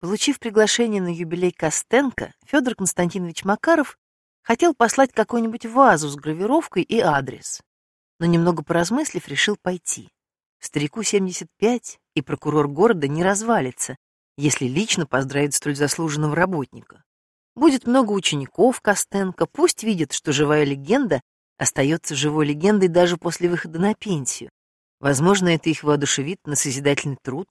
Получив приглашение на юбилей Костенко, Федор Константинович Макаров хотел послать какую-нибудь вазу с гравировкой и адрес, но немного поразмыслив, решил пойти. Старику 75, и прокурор города не развалится, если лично поздравит столь заслуженного работника. Будет много учеников Костенко, пусть видят, что живая легенда остается живой легендой даже после выхода на пенсию. Возможно, это их воодушевит на созидательный труд.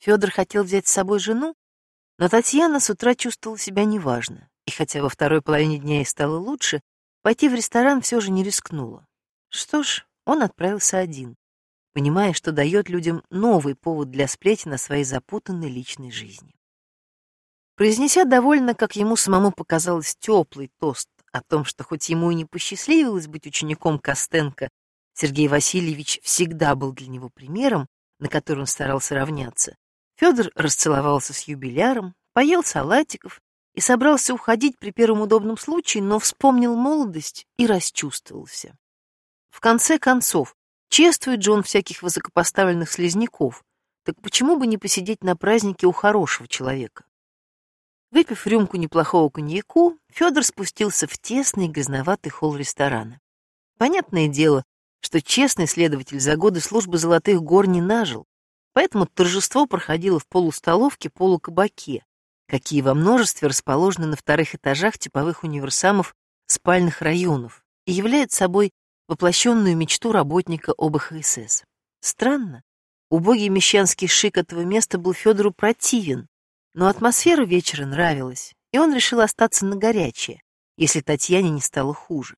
Федор хотел взять с собой жену, но Татьяна с утра чувствовала себя неважно, и хотя во второй половине дня ей стало лучше, пойти в ресторан все же не рискнула. Что ж, он отправился один, понимая, что дает людям новый повод для сплетен о своей запутанной личной жизни. Произнеся довольно, как ему самому показалось, теплый тост о том, что хоть ему и не посчастливилось быть учеником Костенко, Сергей Васильевич всегда был для него примером, на который он старался равняться, Федор расцеловался с юбиляром, поел салатиков и собрался уходить при первом удобном случае, но вспомнил молодость и расчувствовался. В конце концов, чествует же он всяких высокопоставленных слизняков, так почему бы не посидеть на празднике у хорошего человека? Выпив рюмку неплохого коньяку, Федор спустился в тесный грязноватый холл ресторана. Понятное дело, что честный следователь за годы службы Золотых гор не нажил, Поэтому торжество проходило в полустоловке, полукабаке, какие во множестве расположены на вторых этажах типовых универсамов спальных районов и являют собой воплощенную мечту работника ОБХСС. Странно, убогий мещанский шик этого места был Федору противен, но атмосфера вечера нравилась, и он решил остаться на горячее, если Татьяне не стало хуже.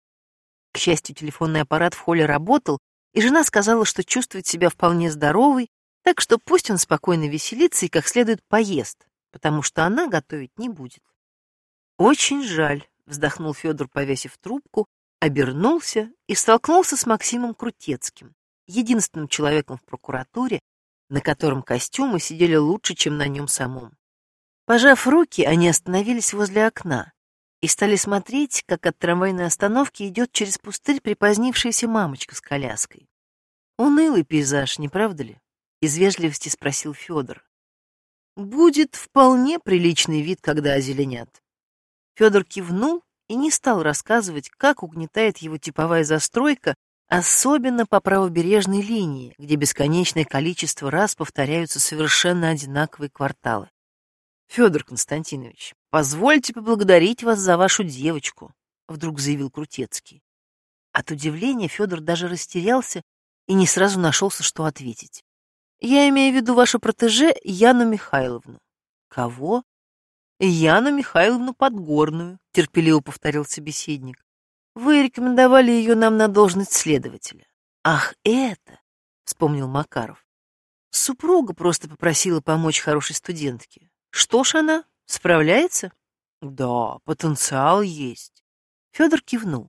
К счастью, телефонный аппарат в холле работал, и жена сказала, что чувствует себя вполне здоровой так что пусть он спокойно веселится и как следует поест, потому что она готовить не будет. Очень жаль, вздохнул Федор, повесив трубку, обернулся и столкнулся с Максимом Крутецким, единственным человеком в прокуратуре, на котором костюмы сидели лучше, чем на нем самом. Пожав руки, они остановились возле окна и стали смотреть, как от трамвайной остановки идет через пустырь припозднившаяся мамочка с коляской. Унылый пейзаж, не правда ли? Из вежливости спросил Федор. Будет вполне приличный вид, когда озеленят. Федор кивнул и не стал рассказывать, как угнетает его типовая застройка, особенно по правобережной линии, где бесконечное количество раз повторяются совершенно одинаковые кварталы. Федор Константинович, позвольте поблагодарить вас за вашу девочку, вдруг заявил Крутецкий. От удивления Федор даже растерялся и не сразу нашелся, что ответить. Я имею в виду вашу протеже Яну Михайловну. Кого? Яну Михайловну Подгорную, терпеливо повторил собеседник. Вы рекомендовали ее нам на должность следователя. Ах, это, вспомнил Макаров. Супруга просто попросила помочь хорошей студентке. Что ж она, справляется? Да, потенциал есть. Федор кивнул.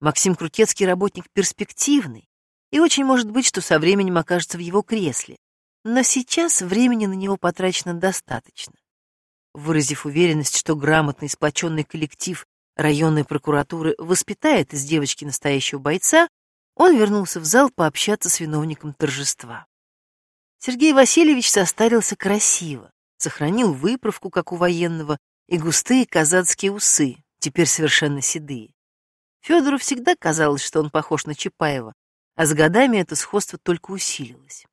Максим Крутецкий работник перспективный, и очень может быть, что со временем окажется в его кресле. Но сейчас времени на него потрачено достаточно. Выразив уверенность, что грамотный сплоченный коллектив районной прокуратуры воспитает из девочки настоящего бойца, он вернулся в зал пообщаться с виновником торжества. Сергей Васильевич состарился красиво, сохранил выправку, как у военного, и густые казацкие усы, теперь совершенно седые. Федору всегда казалось, что он похож на Чапаева, а с годами это сходство только усилилось.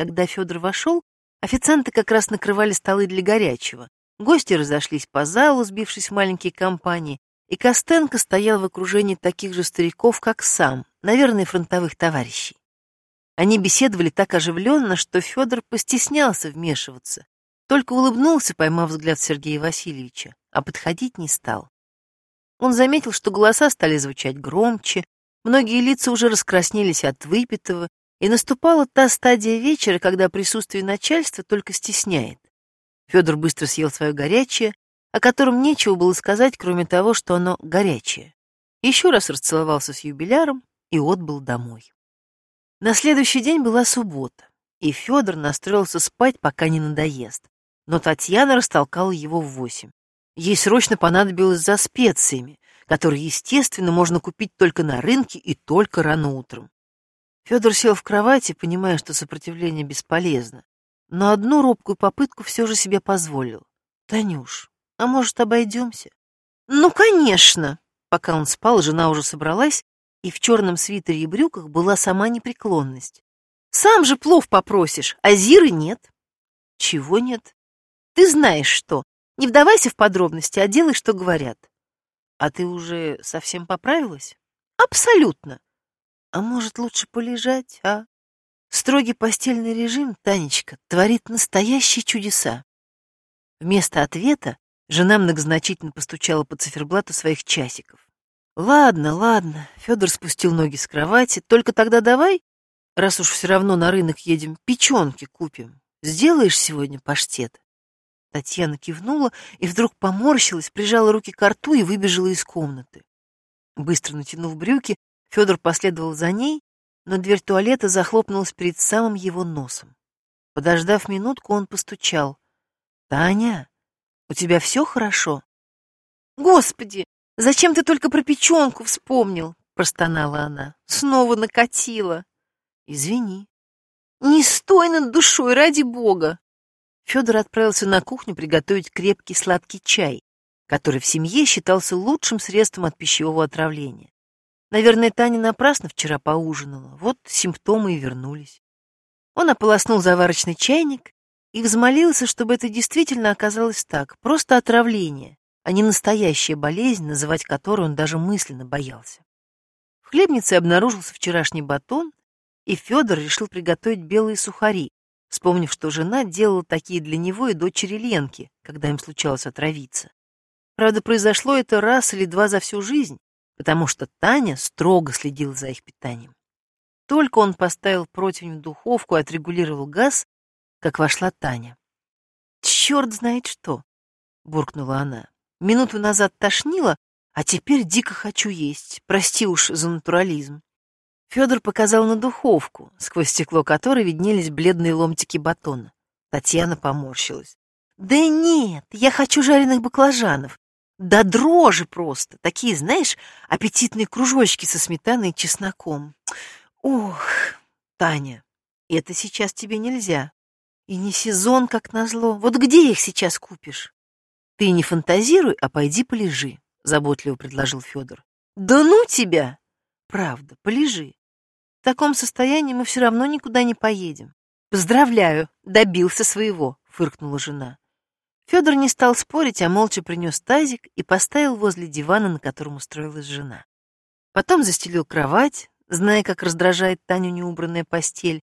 Когда Федор вошел, официанты как раз накрывали столы для горячего. Гости разошлись по залу, сбившись в маленькие компании, и Костенко стоял в окружении таких же стариков, как сам, наверное, фронтовых товарищей. Они беседовали так оживленно, что Федор постеснялся вмешиваться, только улыбнулся, поймав взгляд Сергея Васильевича, а подходить не стал. Он заметил, что голоса стали звучать громче, многие лица уже раскраснелись от выпитого, и наступала та стадия вечера, когда присутствие начальства только стесняет. Федор быстро съел свое горячее, о котором нечего было сказать, кроме того, что оно горячее. Еще раз расцеловался с юбиляром и отбыл домой. На следующий день была суббота, и Федор настроился спать, пока не надоест. Но Татьяна растолкала его в восемь. Ей срочно понадобилось за специями, которые, естественно, можно купить только на рынке и только рано утром. Федор сел в кровати, понимая, что сопротивление бесполезно. но одну робкую попытку все же себе позволил. «Танюш, а может, обойдемся?» «Ну, конечно!» Пока он спал, жена уже собралась, и в черном свитере и брюках была сама непреклонность. «Сам же плов попросишь, а Зиры нет». «Чего нет?» «Ты знаешь что. Не вдавайся в подробности, а делай, что говорят». «А ты уже совсем поправилась?» «Абсолютно. А может, лучше полежать, а?» Строгий постельный режим, Танечка, творит настоящие чудеса. Вместо ответа жена многозначительно постучала по циферблату своих часиков. Ладно, ладно, Федор спустил ноги с кровати. Только тогда давай, раз уж все равно на рынок едем, печенки купим. Сделаешь сегодня паштет? Татьяна кивнула и вдруг поморщилась, прижала руки к рту и выбежала из комнаты. Быстро натянув брюки, Федор последовал за ней, но дверь туалета захлопнулась перед самым его носом. Подождав минутку, он постучал. «Таня, у тебя все хорошо?» «Господи, зачем ты только про печенку вспомнил?» — простонала она. «Снова накатила». «Извини». «Не стой над душой, ради бога!» Федор отправился на кухню приготовить крепкий сладкий чай, который в семье считался лучшим средством от пищевого отравления. Наверное, Таня напрасно вчера поужинала. Вот симптомы и вернулись. Он ополоснул заварочный чайник и взмолился, чтобы это действительно оказалось так. Просто отравление, а не настоящая болезнь, называть которую он даже мысленно боялся. В хлебнице обнаружился вчерашний батон, и Федор решил приготовить белые сухари, вспомнив, что жена делала такие для него и дочери Ленки, когда им случалось отравиться. Правда, произошло это раз или два за всю жизнь, потому что Таня строго следила за их питанием. Только он поставил противень в духовку и отрегулировал газ, как вошла Таня. «Черт знает что!» — буркнула она. «Минуту назад тошнило, а теперь дико хочу есть. Прости уж за натурализм». Федор показал на духовку, сквозь стекло которой виднелись бледные ломтики батона. Татьяна поморщилась. «Да нет, я хочу жареных баклажанов. Да дрожи просто. Такие, знаешь, аппетитные кружочки со сметаной и чесноком. Ох, Таня, это сейчас тебе нельзя. И не сезон, как назло. Вот где их сейчас купишь? Ты не фантазируй, а пойди полежи, заботливо предложил Федор. Да ну тебя! Правда, полежи. В таком состоянии мы все равно никуда не поедем. Поздравляю, добился своего, фыркнула жена. Федор не стал спорить, а молча принес тазик и поставил возле дивана, на котором устроилась жена. Потом застелил кровать, зная, как раздражает Таню неубранная постель,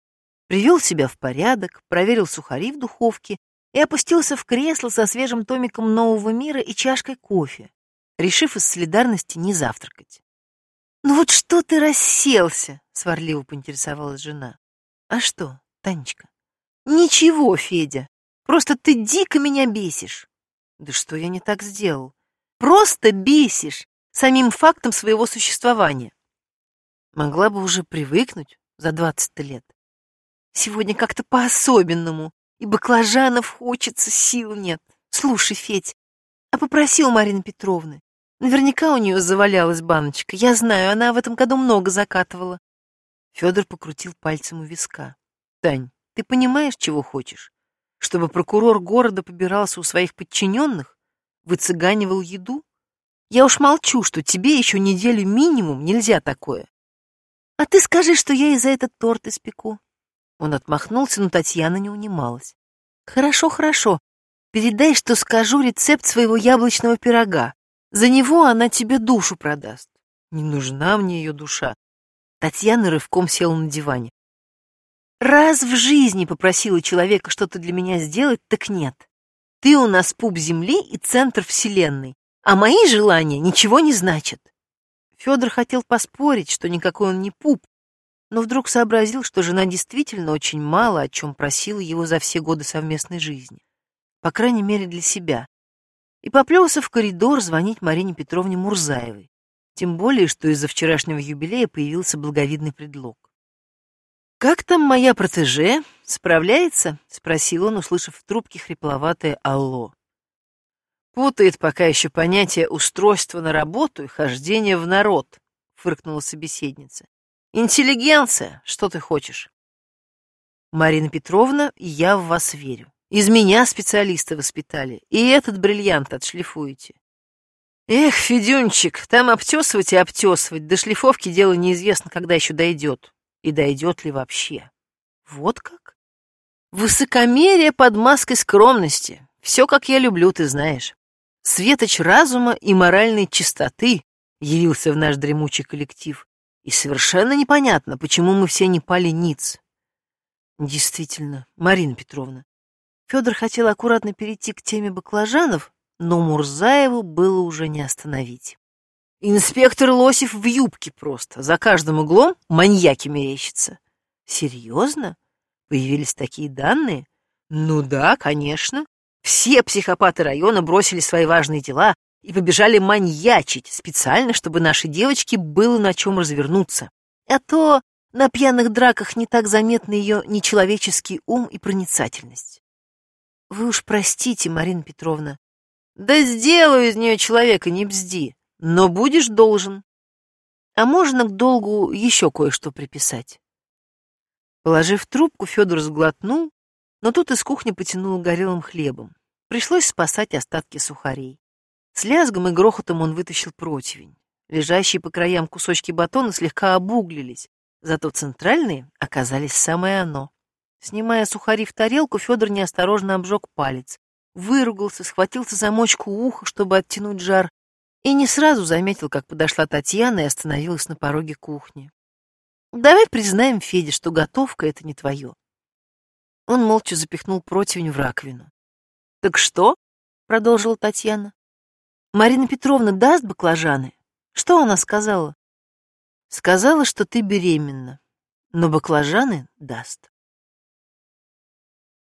привел себя в порядок, проверил сухари в духовке и опустился в кресло со свежим томиком «Нового мира» и чашкой кофе, решив из солидарности не завтракать. «Ну вот что ты расселся?» — сварливо поинтересовалась жена. «А что, Танечка?» «Ничего, Федя. Просто ты дико меня бесишь. Да что я не так сделал? Просто бесишь самим фактом своего существования. Могла бы уже привыкнуть за двадцать лет. Сегодня как-то по-особенному, и баклажанов хочется, сил нет. Слушай, Федь, а попроси у Марины Петровны. Наверняка у нее завалялась баночка. Я знаю, она в этом году много закатывала. Федор покрутил пальцем у виска. Тань, ты понимаешь, чего хочешь? Чтобы прокурор города побирался у своих подчиненных, выцыганивал еду? Я уж молчу, что тебе еще неделю минимум нельзя такое. А ты скажи, что я и за этот торт испеку. Он отмахнулся, но Татьяна не унималась. Хорошо, хорошо. Передай, что скажу рецепт своего яблочного пирога. За него она тебе душу продаст. Не нужна мне ее душа. Татьяна рывком села на диване. Раз в жизни попросила человека что-то для меня сделать, так нет. Ты у нас пуп земли и центр вселенной, а мои желания ничего не значат. Федор хотел поспорить, что никакой он не пуп, но вдруг сообразил, что жена действительно очень мало о чем просила его за все годы совместной жизни. По крайней мере, для себя. И поплелся в коридор звонить Марине Петровне Мурзаевой. Тем более, что из-за вчерашнего юбилея появился благовидный предлог. «Как там моя протеже? Справляется?» — спросил он, услышав в трубке хрипловатое «Алло». «Путает пока еще понятие устройства на работу и хождения в народ», — фыркнула собеседница. «Интеллигенция, что ты хочешь?» Марина Петровна, я в вас верю. Из меня специалисты воспитали, и этот бриллиант отшлифуете. Эх, Федюнчик, там обтесывать и обтесывать, до шлифовки дело неизвестно, когда еще дойдет. И дойдет ли вообще. Вот как? Высокомерие под маской скромности. Все, как я люблю, ты знаешь. Светоч разума и моральной чистоты явился в наш дремучий коллектив. И совершенно непонятно, почему мы все не пали ниц. Действительно, Марина Петровна. Федор хотел аккуратно перейти к теме баклажанов, но Мурзаеву было уже не остановить. Инспектор Лосев в юбке просто, за каждым углом маньяки мерещатся. Серьезно? Появились такие данные? Ну да, конечно. Все психопаты района бросили свои важные дела и побежали маньячить, специально, чтобы нашей девочке было на чем развернуться. А то на пьяных драках не так заметны ее нечеловеческий ум и проницательность. Вы уж простите, Марина Петровна, да сделаю из нее человека, не бзди, но будешь должен. А можно к долгу еще кое-что приписать. Положив трубку, Федор сглотнул, но тут из кухни потянуло горелым хлебом. Пришлось спасать остатки сухарей. С лязгом и грохотом он вытащил противень. Лежащие по краям кусочки батона слегка обуглились, зато центральные оказались самое оно. Снимая сухари в тарелку, Федор неосторожно обжег палец выругался, схватился за мочку уха, чтобы оттянуть жар, и не сразу заметил, как подошла Татьяна и остановилась на пороге кухни. «Давай признаем, Федя, что готовка — это не твое». Он молча запихнул противень в раковину. «Так что?» — продолжила Татьяна. «Марина Петровна даст баклажаны? Что она сказала?» «Сказала, что ты беременна, но баклажаны даст».